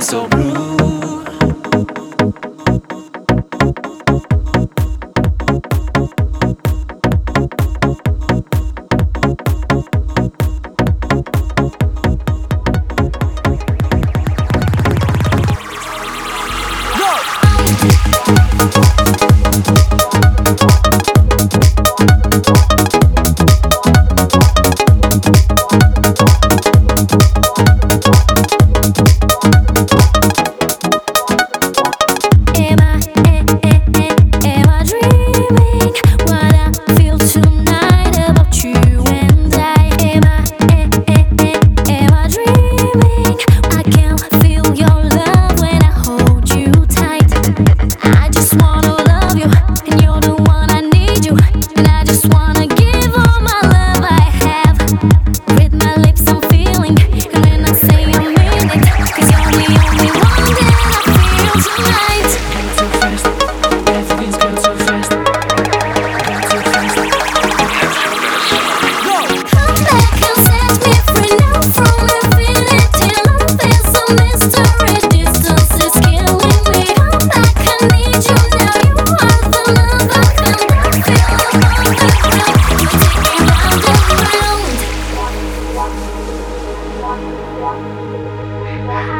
so rude. High